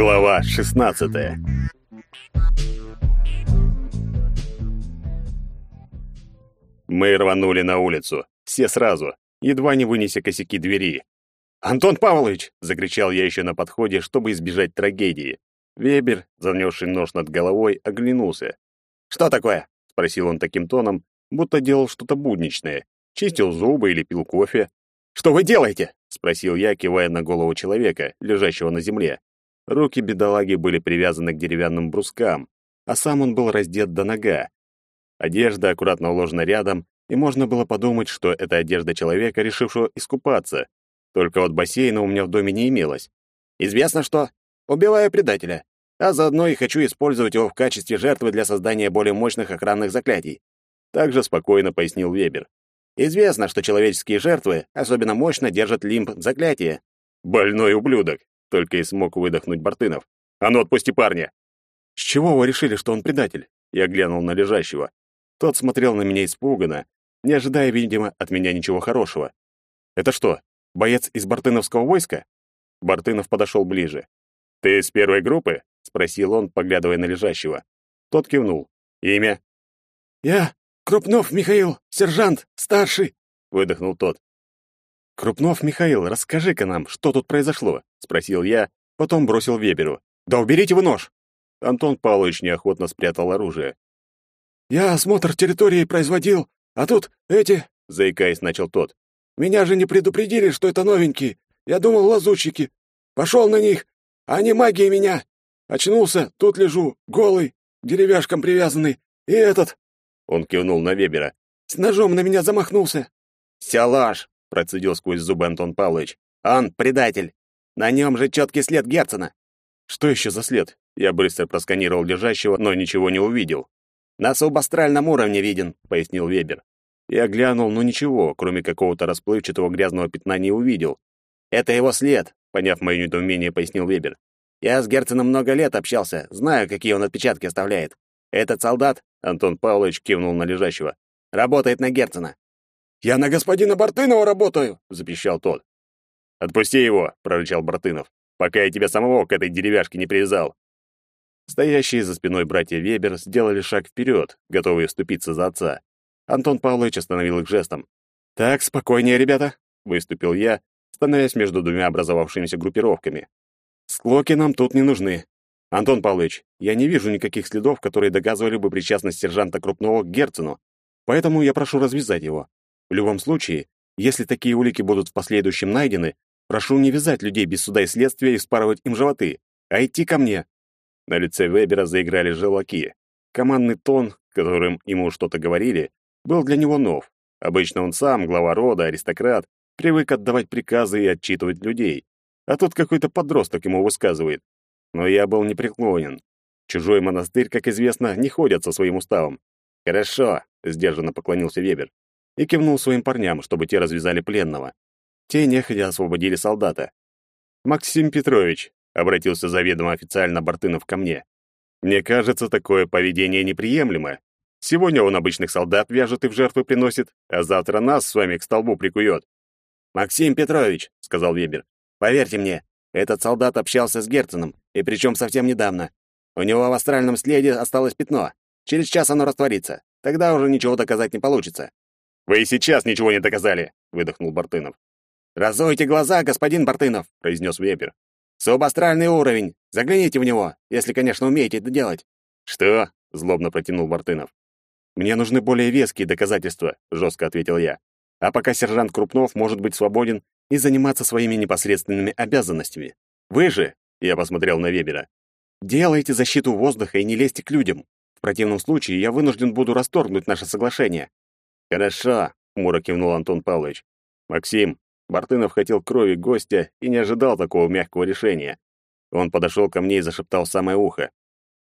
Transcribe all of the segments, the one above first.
Глава 16. Мы рванули на улицу, все сразу, едва не вынеся косяки двери. «Антон Павлович!» — закричал я еще на подходе, чтобы избежать трагедии. Вебер, занесший нож над головой, оглянулся. «Что такое?» — спросил он таким тоном, будто делал что-то будничное. Чистил зубы или пил кофе. «Что вы делаете?» — спросил я, кивая на голову человека, лежащего на земле. Руки бедолаги были привязаны к деревянным брускам, а сам он был раздет до нога. Одежда аккуратно уложена рядом, и можно было подумать, что это одежда человека, решившего искупаться. Только вот бассейна у меня в доме не имелось. Известно что? Убиваю предателя, а заодно и хочу использовать его в качестве жертвы для создания более мощных охранных заклятий. Также спокойно пояснил Вебер. Известно, что человеческие жертвы особенно мощно держат лимб заклятия. Больной ублюдок, только и смог выдохнуть Бартынов. А ну отпусти парня. С чего вы решили, что он предатель? Я глянул на лежащего. Тот смотрел на меня испуганно, не ожидая, видимо, от меня ничего хорошего. Это что, боец из Бартыновского войска? Бартынов подошел ближе. Ты из первой группы? спросил он, поглядывая на лежащего. Тот кивнул. Имя? Я Крупнов Михаил, сержант, старший, выдохнул тот. Крупнов Михаил, расскажи-ка нам, что тут произошло, спросил я, потом бросил Веберу. Да уберите вы нож. Антон Павлович неохотно спрятал оружие. Я осмотр территории производил, а тут эти, заикаясь, начал тот. Меня же не предупредили, что это новенькие. Я думал, лазутчики. Пошел на них, а они магией меня. Очнулся, тут лежу, голый, к деревяшкам привязанный. И этот, он кивнул на Вебера. «С ножом на меня замахнулся!» «Вся ложь!» — процедил сквозь зубы Антон Павлович. «Он предатель! На нем же четкий след Герцена!» «Что еще за след?» Я быстро просканировал лежащего, но ничего не увидел. «На субастральном уровне виден», — пояснил Вебер. Я глянул, но ничего, кроме какого-то расплывчатого грязного пятна, не увидел. «Это его след», — поняв мое недоумение, пояснил Вебер. «Я с Герценом много лет общался, знаю, какие он отпечатки оставляет. Этот солдат Антон Павлович кивнул на лежащего. «Работает на Герцена». «Я на господина Бартынова работаю!» — запищал тот. «Отпусти его!» — прорычал Бартынов. «Пока я тебя самого к этой деревяшке не привязал». Стоящие за спиной братья Вебер сделали шаг вперед, готовые вступиться за отца. Антон Павлович остановил их жестом. «Так, спокойнее, ребята!» — выступил я, становясь между двумя образовавшимися группировками. «Склоки нам тут не нужны. Антон Павлович, я не вижу никаких следов, которые доказывали бы причастность сержанта Крупного к Герцену, поэтому я прошу развязать его. В любом случае, если такие улики будут в последующем найдены, прошу не вязать людей без суда и следствия и вспарывать им животы, а идти ко мне». На лице Вебера заиграли желаки. Командный тон, которым ему что-то говорили, был для него нов. Обычно он сам, глава рода, аристократ, привык отдавать приказы и отчитывать людей. А тут какой-то подросток ему высказывает. Но я был непреклонен. Чужой монастырь, как известно, не ходят со своим уставом. «Хорошо», — сдержанно поклонился Вебер и кивнул своим парням, чтобы те развязали пленного. Те нехотя освободили солдата. «Максим Петрович», — обратился заведомо официально Бартынов ко мне, «мне кажется, такое поведение неприемлемо. Сегодня он обычных солдат вяжет и в жертвы приносит, а завтра нас с вами к столбу прикует». «Максим Петрович», — сказал Вебер, — «поверьте мне, этот солдат общался с Герценом, и причем совсем недавно. У него в астральном следе осталось пятно. Через час оно растворится. Тогда уже ничего доказать не получится. «Вы и сейчас ничего не доказали», — выдохнул Бартынов. «Разуйте глаза, господин Бартынов», — произнес Вепер. «Субастральный уровень. Загляните в него, если, конечно, умеете это делать». «Что?» — злобно протянул Бартынов. «Мне нужны более веские доказательства», — жестко ответил я. «А пока сержант Крупнов может быть свободен и заниматься своими непосредственными обязанностями. Вы же, я посмотрел на Вебера, делайте защиту воздуха и не лезьте к людям. В противном случае я вынужден буду расторгнуть наше соглашение. Хорошо, хмуро кивнул Антон Павлович. Максим, Бартынов хотел крови гостя и не ожидал такого мягкого решения. Он подошел ко мне и зашептал в самое ухо.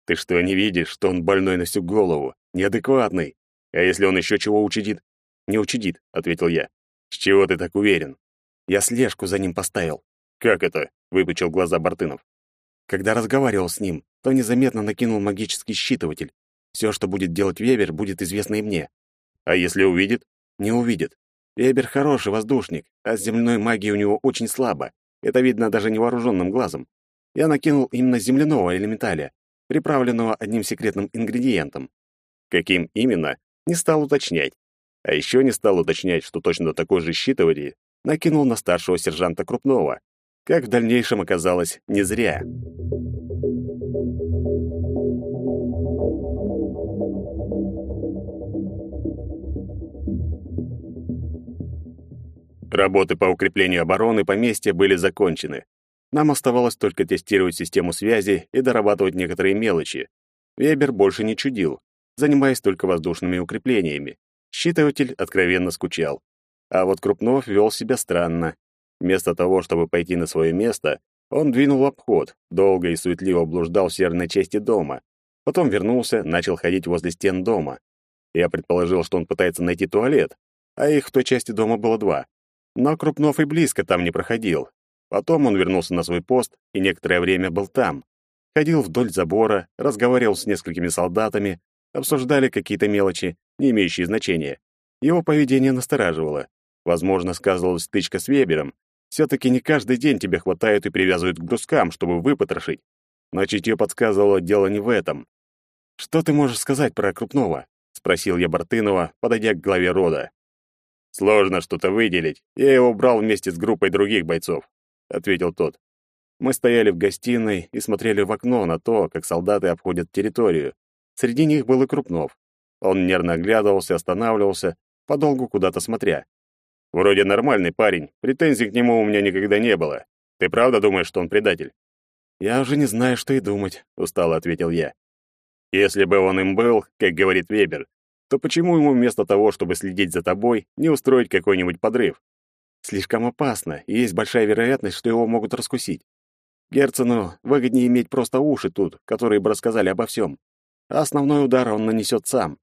«Ты что, не видишь, что он больной на всю голову? Неадекватный. А если он еще чего учудит?» «Не учудит», — ответил я. «С чего ты так уверен?» Я слежку за ним поставил. Как это? выпучил глаза Бартынов. Когда разговаривал с ним, то незаметно накинул магический считыватель. Все, что будет делать Вебер, будет известно и мне. А если увидит? Не увидит. Вебер хороший воздушник, а с земной магией у него очень слабо. Это видно даже невооруженным глазом. я накинул именно земляного элементаля, приправленного одним секретным ингредиентом. Каким именно, не стал уточнять. А еще не стал уточнять, что точно такой же считыватель накинул на старшего сержанта Крупного. Как в дальнейшем оказалось, не зря. Работы по укреплению обороны поместья были закончены. Нам оставалось только тестировать систему связи и дорабатывать некоторые мелочи. Вебер больше не чудил, занимаясь только воздушными укреплениями. Считыватель откровенно скучал. А вот Крупнов вел себя странно. Вместо того, чтобы пойти на свое место, он двинул обход, долго и суетливо блуждал в северной части дома. Потом вернулся, начал ходить возле стен дома. Я предположил, что он пытается найти туалет, а их в той части дома было два. Но Крупнов и близко там не проходил. Потом он вернулся на свой пост и некоторое время был там. Ходил вдоль забора, разговаривал с несколькими солдатами, обсуждали какие-то мелочи, не имеющие значения. Его поведение настораживало. Возможно, сказывалась стычка с Вебером. Все-таки не каждый день тебя хватают и привязывают к брускам, чтобы выпотрошить. Но чутье подсказывало, дело не в этом. «Что ты можешь сказать про Крупного?» — спросил я Бартынова, подойдя к главе рода. Сложно что-то выделить. Я его брал вместе с группой других бойцов, ответил тот. Мы стояли в гостиной и смотрели в окно на то, как солдаты обходят территорию. Среди них был и Крупнов. Он нервно оглядывался, останавливался, подолгу куда-то смотря. Вроде нормальный парень, претензий к нему у меня никогда не было. Ты правда думаешь, что он предатель? Я уже не знаю, что и думать, устало ответил я. Если бы он им был, как говорит Вебер, то почему ему вместо того, чтобы следить за тобой, не устроить какой-нибудь подрыв? Слишком опасно, и есть большая вероятность, что его могут раскусить. Герцену выгоднее иметь просто уши тут, которые бы рассказали обо всем. А основной удар он нанесет сам.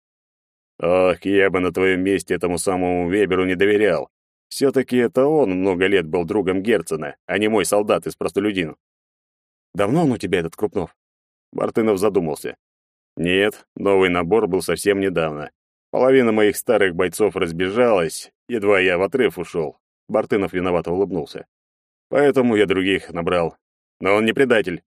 Ох, я бы на твоем месте этому самому Веберу не доверял. Все-таки это он много лет был другом Герцена, а не мой солдат из простолюдин. Давно он у тебя, этот Крупнов? Мартынов задумался. Нет, новый набор был совсем недавно. Половина моих старых бойцов разбежалась, едва я в отрыв ушел. Бартынов виновато улыбнулся. Поэтому я других набрал. Но он не предатель.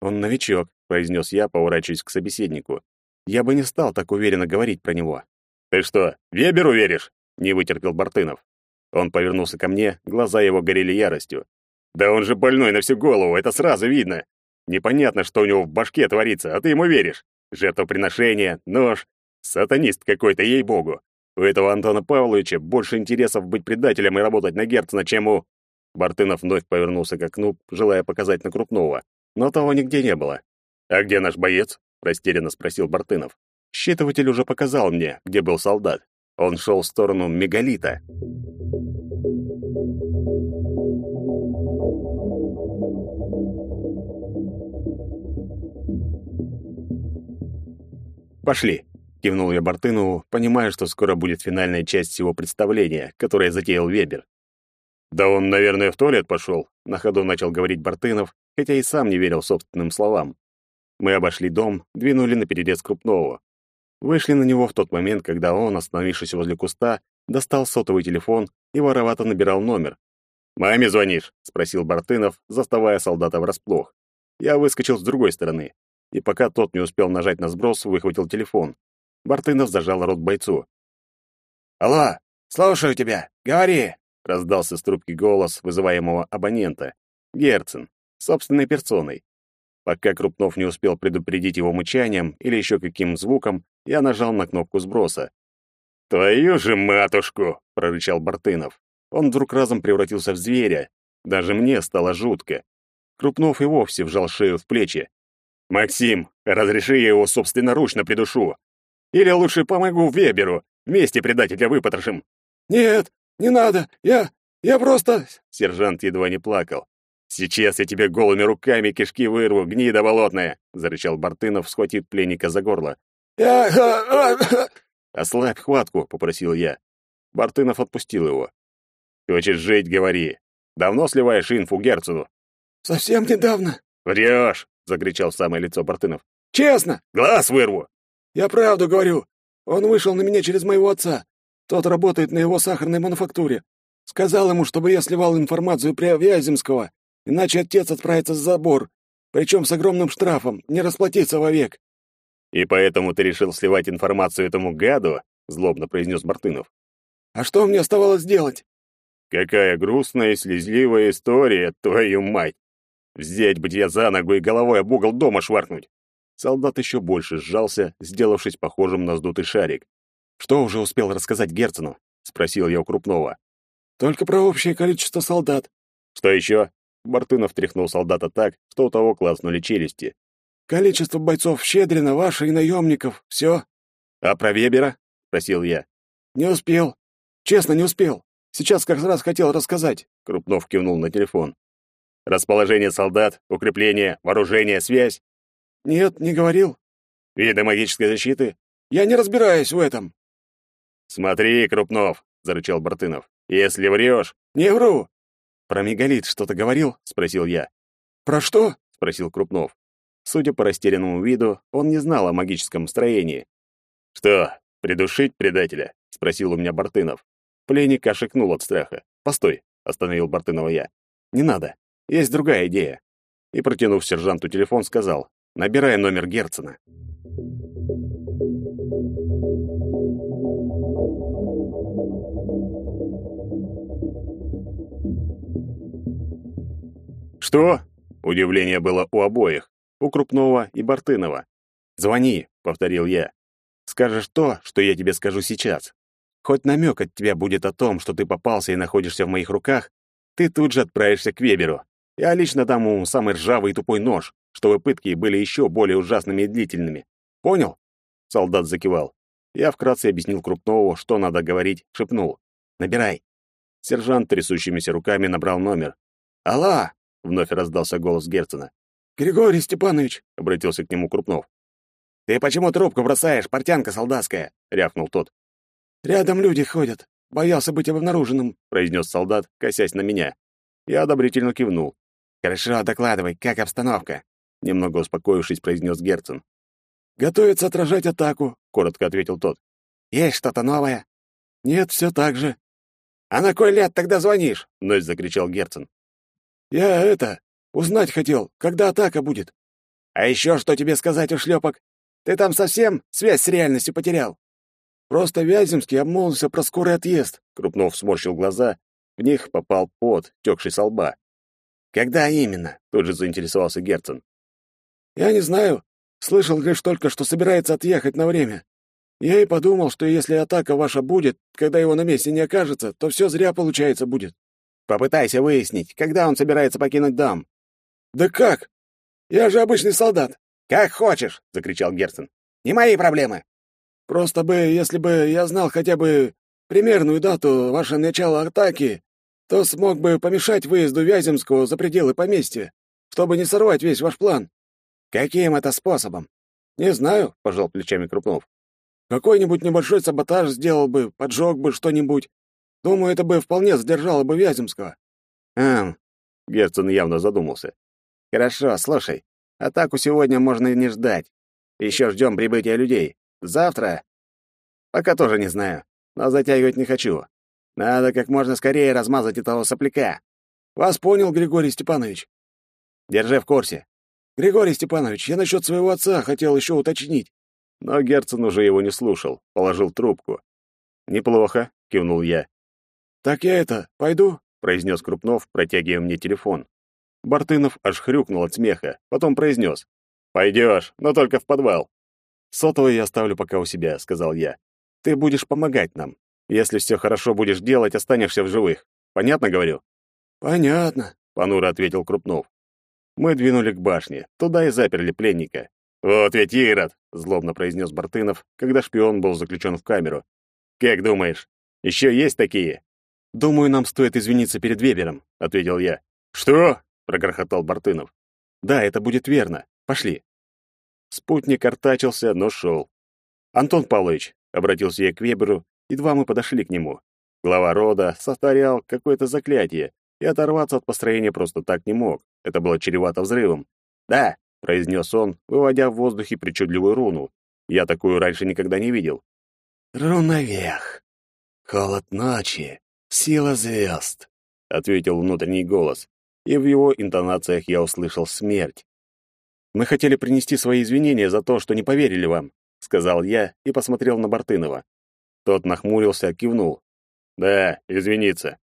Он новичок, произнес я, поворачиваясь к собеседнику. Я бы не стал так уверенно говорить про него. Ты что, Веберу веришь? Не вытерпел Бартынов. Он повернулся ко мне, глаза его горели яростью. Да он же больной на всю голову, это сразу видно. Непонятно, что у него в башке творится, а ты ему веришь. Жертвоприношение, нож. Сатанист какой-то, ей-богу. У этого Антона Павловича больше интересов быть предателем и работать на Герцена, чем у... Бартынов вновь повернулся к окну, желая показать на Крупного. Но того нигде не было. «А где наш боец?» — растерянно спросил Бартынов. Считыватель уже показал мне, где был солдат. Он шел в сторону мегалита. «Пошли», — кивнул я Бартынову, понимая, что скоро будет финальная часть всего представления, которое затеял Вебер. «Да он, наверное, в туалет пошел», — на ходу начал говорить Бартынов, хотя и сам не верил собственным словам. Мы обошли дом, двинули на перерез Крупного. Вышли на него в тот момент, когда он, остановившись возле куста, достал сотовый телефон и воровато набирал номер. «Маме звонишь?» — спросил Бартынов, заставая солдата врасплох. Я выскочил с другой стороны и пока тот не успел нажать на сброс, выхватил телефон. Бартынов зажал рот бойцу. «Алло, слушаю тебя, говори!» — раздался с трубки голос вызываемого абонента. Герцен, собственной персоной. Пока Крупнов не успел предупредить его мычанием или еще каким звуком, я нажал на кнопку сброса. «Твою же матушку!» — прорычал Бартынов. Он вдруг разом превратился в зверя. Даже мне стало жутко. Крупнов и вовсе вжал шею в плечи. «Максим, разреши я его собственноручно придушу. Или лучше помогу Веберу, вместе предателя выпотрошим». «Нет, не надо, я... я просто...» Сержант едва не плакал. «Сейчас я тебе голыми руками кишки вырву, гнида болотная!» — зарычал Бартынов, схватив пленника за горло. «Я...» «Ослабь хватку», — попросил я. Бартынов отпустил его. «Хочешь жить, говори. Давно сливаешь инфу Герцену?» «Совсем недавно». «Врешь! Закричал в самое лицо Бартынов. Честно? Глаз вырву. Я правду говорю. Он вышел на меня через моего отца. Тот работает на его сахарной мануфактуре. Сказал ему, чтобы я сливал информацию про Вяземского, иначе отец отправится за забор. причем с огромным штрафом, не расплатиться вовек. «И поэтому ты решил сливать информацию этому гаду?» — злобно произнес Мартынов. «А что мне оставалось делать?» «Какая грустная и слезливая история, твою мать! Взять бы тебя за ногу и головой об угол дома шваркнуть!» Солдат еще больше сжался, сделавшись похожим на сдутый шарик. «Что уже успел рассказать Герцену?» — спросил я у Крупного. «Только про общее количество солдат». «Что еще?» Бартынов тряхнул солдата так, что у того клацнули челюсти. Количество бойцов Щедрина, ваше и наемников. Все. А про Вебера? спросил я. Не успел. Честно, не успел. Сейчас как раз хотел рассказать. Крупнов кивнул на телефон. Расположение солдат, укрепление, вооружение, связь? Нет, не говорил. Виды магической защиты? Я не разбираюсь в этом. Смотри, Крупнов, зарычал Бартынов. Если врешь... Не вру. Про мегалит что-то говорил? спросил я. Про что? спросил Крупнов. Судя по растерянному виду, он не знал о магическом строении. «Что, придушить предателя?» — спросил у меня Бартынов. Пленник ошикнул от страха. «Постой», — остановил Бартынова я. «Не надо. Есть другая идея». И, протянув сержанту телефон, сказал, «Набирай номер Герцена». «Что?» — удивление было у обоих у Крупного и Бартынова. «Звони», — повторил я. «Скажешь то, что я тебе скажу сейчас. Хоть намек от тебя будет о том, что ты попался и находишься в моих руках, ты тут же отправишься к Веберу. Я лично дам ему самый ржавый и тупой нож, чтобы пытки были еще более ужасными и длительными. Понял?» Солдат закивал. Я вкратце объяснил Крупнову, что надо говорить, шепнул. «Набирай». Сержант трясущимися руками набрал номер. «Алло!» — вновь раздался голос Герцена. «Григорий Степанович!» — обратился к нему Крупнов. «Ты почему трубку бросаешь, портянка солдатская?» — рявкнул тот. «Рядом люди ходят. Боялся быть обнаруженным», — произнес солдат, косясь на меня. Я одобрительно кивнул. «Хорошо, докладывай, как обстановка?» Немного успокоившись, произнес Герцен. «Готовится отражать атаку», — коротко ответил тот. «Есть что-то новое?» «Нет, все так же». «А на кой лет тогда звонишь?» — вновь закричал Герцен. «Я это, Узнать хотел, когда атака будет. А еще что тебе сказать, ушлепок? Ты там совсем связь с реальностью потерял? Просто Вяземский обмолвился про скорый отъезд. Крупнов сморщил глаза, в них попал пот, текший со лба. Когда именно? Тут же заинтересовался Герцен. Я не знаю. Слышал лишь только, что собирается отъехать на время. Я и подумал, что если атака ваша будет, когда его на месте не окажется, то все зря получается будет. Попытайся выяснить, когда он собирается покинуть дом. «Да как? Я же обычный солдат». «Как хочешь!» — закричал Герцен. «Не мои проблемы!» «Просто бы, если бы я знал хотя бы примерную дату вашего начала атаки, то смог бы помешать выезду Вяземского за пределы поместья, чтобы не сорвать весь ваш план». «Каким это способом?» «Не знаю», — пожал плечами Крупнов. «Какой-нибудь небольшой саботаж сделал бы, поджег бы что-нибудь. Думаю, это бы вполне задержало бы Вяземского». «Эм...» — Герцен явно задумался. Хорошо, слушай. Атаку сегодня можно и не ждать. Еще ждем прибытия людей. Завтра? Пока тоже не знаю, но затягивать не хочу. Надо как можно скорее размазать этого сопляка. Вас понял, Григорий Степанович. Держи в курсе. Григорий Степанович, я насчет своего отца хотел еще уточнить. Но Герцен уже его не слушал, положил трубку. «Неплохо», — кивнул я. «Так я это, пойду?» — произнес Крупнов, протягивая мне телефон. Бартынов аж хрюкнул от смеха, потом произнес. «Пойдешь, но только в подвал». «Сотовый я оставлю пока у себя», — сказал я. «Ты будешь помогать нам. Если все хорошо будешь делать, останешься в живых. Понятно говорю?» «Понятно», — понуро ответил Крупнов. Мы двинули к башне, туда и заперли пленника. «Вот ведь Ирод!» — злобно произнес Бартынов, когда шпион был заключен в камеру. «Как думаешь, еще есть такие?» «Думаю, нам стоит извиниться перед Вебером», — ответил я. «Что?» прогрохотал Бартынов. Да, это будет верно. Пошли. Спутник артачился, но шел. Антон Павлович, обратился я к Веберу, едва мы подошли к нему. Глава рода сотворял какое-то заклятие, и оторваться от построения просто так не мог. Это было чревато взрывом. «Да», — произнес он, выводя в воздухе причудливую руну. Я такую раньше никогда не видел. «Руновех. Холод ночи. Сила звезд», — ответил внутренний голос и в его интонациях я услышал смерть. Мы хотели принести свои извинения за то, что не поверили вам, сказал я и посмотрел на Бартынова. Тот нахмурился, кивнул. Да, извиниться.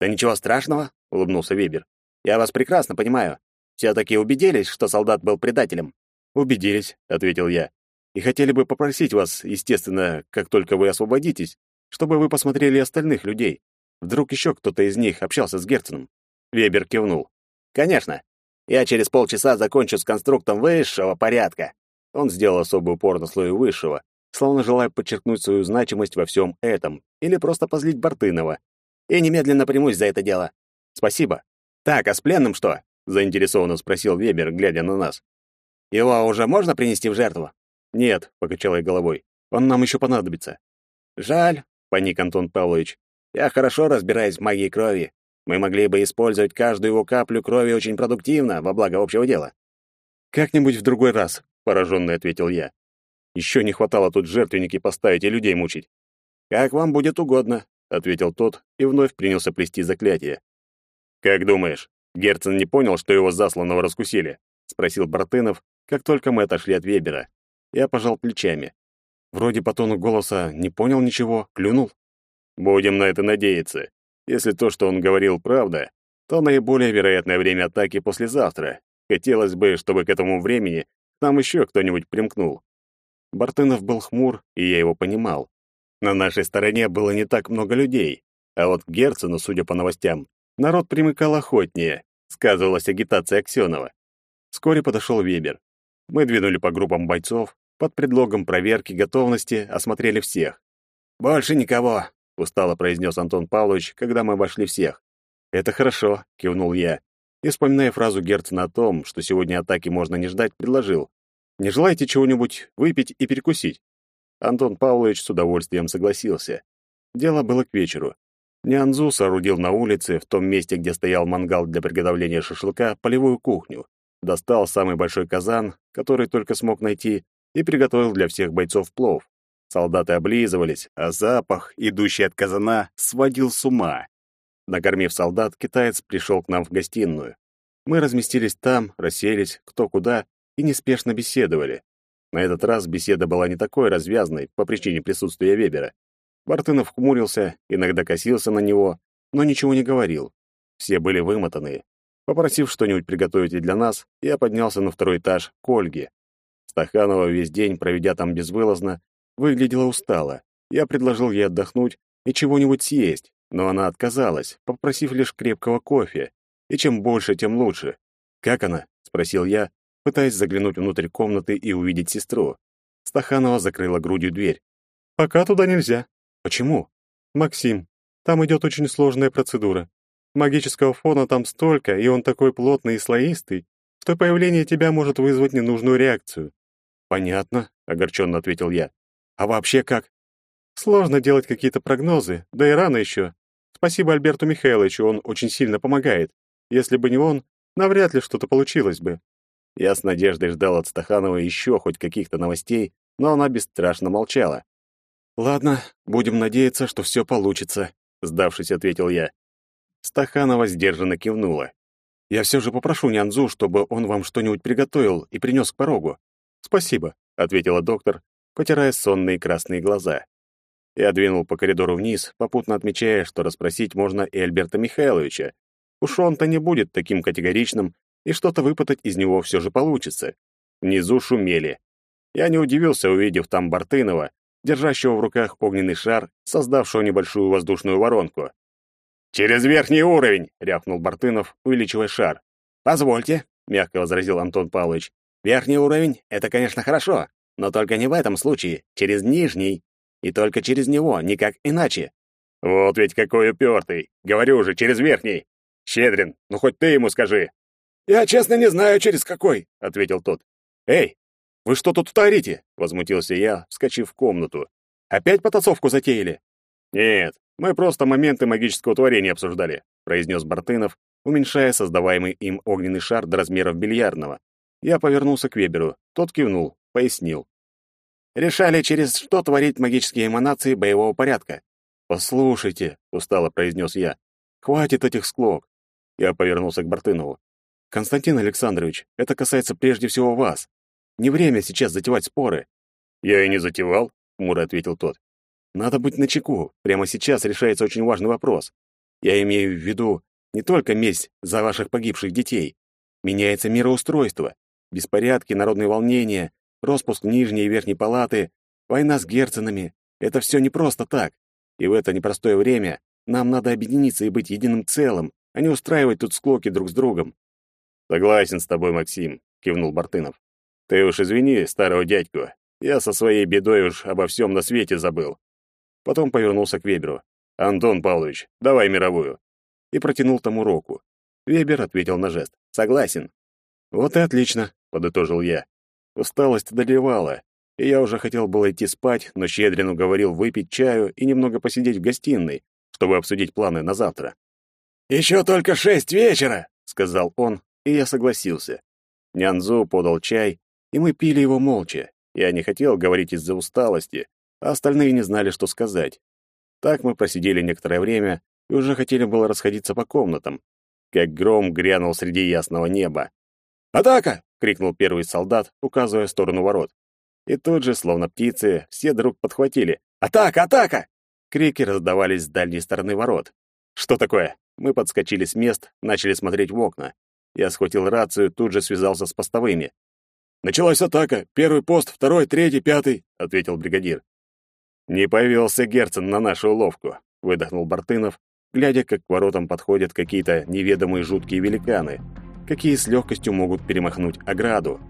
Да ничего страшного, улыбнулся Вебер. Я вас прекрасно понимаю. все таки убедились, что солдат был предателем. Убедились, ответил я. И хотели бы попросить вас, естественно, как только вы освободитесь, чтобы вы посмотрели остальных людей. Вдруг еще кто-то из них общался с Герценом. Вебер кивнул. Конечно. Я через полчаса закончу с конструктом высшего порядка. Он сделал особый упор на слое высшего, словно желая подчеркнуть свою значимость во всем этом, или просто позлить Бартынова. И немедленно примусь за это дело. Спасибо. Так, а с пленным что? заинтересованно спросил Вебер, глядя на нас. Его уже можно принести в жертву? Нет, покачал я головой. Он нам еще понадобится. Жаль, паник Антон Павлович. Я хорошо разбираюсь в магии крови. Мы могли бы использовать каждую его каплю крови очень продуктивно, во благо общего дела. Как-нибудь в другой раз, пораженно ответил я. Еще не хватало тут жертвенники поставить и людей мучить. Как вам будет угодно, ответил тот и вновь принялся плести заклятие. Как думаешь, Герцен не понял, что его засланного раскусили? спросил Бартынов, как только мы отошли от Вебера. Я пожал плечами. Вроде по тону голоса не понял ничего, клюнул. Будем на это надеяться. Если то, что он говорил, правда, то наиболее вероятное время атаки послезавтра. Хотелось бы, чтобы к этому времени к нам еще кто-нибудь примкнул. Бартынов был хмур, и я его понимал. На нашей стороне было не так много людей, а вот к Герцену, судя по новостям, народ примыкал охотнее, сказывалась агитация Аксенова. Вскоре подошел Вебер. Мы двинули по группам бойцов, под предлогом проверки готовности осмотрели всех. «Больше никого», — устало произнес Антон Павлович, когда мы обошли всех. «Это хорошо», — кивнул я. И, вспоминая фразу Герцена о том, что сегодня атаки можно не ждать, предложил. «Не желаете чего-нибудь выпить и перекусить?» Антон Павлович с удовольствием согласился. Дело было к вечеру. Нянзу соорудил на улице, в том месте, где стоял мангал для приготовления шашлыка, полевую кухню. Достал самый большой казан, который только смог найти, и приготовил для всех бойцов плов. Солдаты облизывались, а запах, идущий от казана, сводил с ума. Накормив солдат, китаец пришел к нам в гостиную. Мы разместились там, расселись, кто куда, и неспешно беседовали. На этот раз беседа была не такой развязной по причине присутствия Вебера. Бартынов хмурился, иногда косился на него, но ничего не говорил. Все были вымотанные. Попросив что-нибудь приготовить и для нас, я поднялся на второй этаж к Ольге. Стаханова весь день, проведя там безвылазно, выглядела устало. Я предложил ей отдохнуть и чего-нибудь съесть, но она отказалась, попросив лишь крепкого кофе. И чем больше, тем лучше. «Как она?» — спросил я, пытаясь заглянуть внутрь комнаты и увидеть сестру. Стаханова закрыла грудью дверь. «Пока туда нельзя». «Почему?» «Максим, там идет очень сложная процедура. Магического фона там столько, и он такой плотный и слоистый, что появление тебя может вызвать ненужную реакцию». «Понятно», — огорченно ответил я. А вообще как? Сложно делать какие-то прогнозы, да и рано еще. Спасибо Альберту Михайловичу, он очень сильно помогает. Если бы не он, навряд ли что-то получилось бы. Я с надеждой ждал от Стаханова еще хоть каких-то новостей, но она бесстрашно молчала. «Ладно, будем надеяться, что все получится», — сдавшись, ответил я. Стаханова сдержанно кивнула. «Я все же попрошу Нянзу, чтобы он вам что-нибудь приготовил и принес к порогу». «Спасибо», — ответила доктор потирая сонные красные глаза. Я двинул по коридору вниз, попутно отмечая, что расспросить можно и Альберта Михайловича. Уж он-то не будет таким категоричным, и что-то выпытать из него все же получится. Внизу шумели. Я не удивился, увидев там Бартынова, держащего в руках огненный шар, создавшего небольшую воздушную воронку. «Через верхний уровень!» — рявкнул Бартынов, увеличивая шар. «Позвольте», — мягко возразил Антон Павлович. «Верхний уровень — это, конечно, хорошо, но только не в этом случае, через нижний. И только через него, никак иначе. Вот ведь какой упертый. Говорю же, через верхний. Щедрин, ну хоть ты ему скажи. Я честно не знаю, через какой, ответил тот. Эй, вы что тут творите? возмутился я, вскочив в комнату. Опять потасовку затеяли? Нет, мы просто моменты магического творения обсуждали, произнес Бартынов, уменьшая создаваемый им огненный шар до размеров бильярдного. Я повернулся к Веберу. Тот кивнул пояснил. Решали, через что творить магические эманации боевого порядка. «Послушайте», — устало произнес я, — «хватит этих склок». Я повернулся к Бартынову. Константин Александрович, это касается прежде всего вас. Не время сейчас затевать споры. Я и не затевал, хмуро ответил тот. Надо быть начеку. Прямо сейчас решается очень важный вопрос. Я имею в виду не только месть за ваших погибших детей. Меняется мироустройство. Беспорядки, народные волнения, распуск нижней и верхней палаты, война с герценами. Это все не просто так. И в это непростое время нам надо объединиться и быть единым целым, а не устраивать тут склоки друг с другом. Согласен с тобой, Максим, кивнул Бартынов. Ты уж извини старого дядьку. Я со своей бедой уж обо всем на свете забыл. Потом повернулся к Веберу. Антон Павлович, давай мировую. И протянул тому руку. Вебер ответил на жест. Согласен. Вот и отлично, подытожил я. Усталость доливала, и я уже хотел было идти спать, но Щедрин уговорил выпить чаю и немного посидеть в гостиной, чтобы обсудить планы на завтра. «Еще только шесть вечера», — сказал он, и я согласился. Нянзу подал чай, и мы пили его молча. Я не хотел говорить из-за усталости, а остальные не знали, что сказать. Так мы просидели некоторое время и уже хотели было расходиться по комнатам, как гром грянул среди ясного неба. «Атака!» — крикнул первый солдат, указывая в сторону ворот. И тут же, словно птицы, все друг подхватили. «Атака! Атака!» Крики раздавались с дальней стороны ворот. «Что такое?» Мы подскочили с мест, начали смотреть в окна. Я схватил рацию, тут же связался с постовыми. «Началась атака. Первый пост, второй, третий, пятый», — ответил бригадир. «Не повелся Герцен на нашу уловку», — выдохнул Бартынов, глядя, как к воротам подходят какие-то неведомые жуткие великаны, какие с легкостью могут перемахнуть ограду.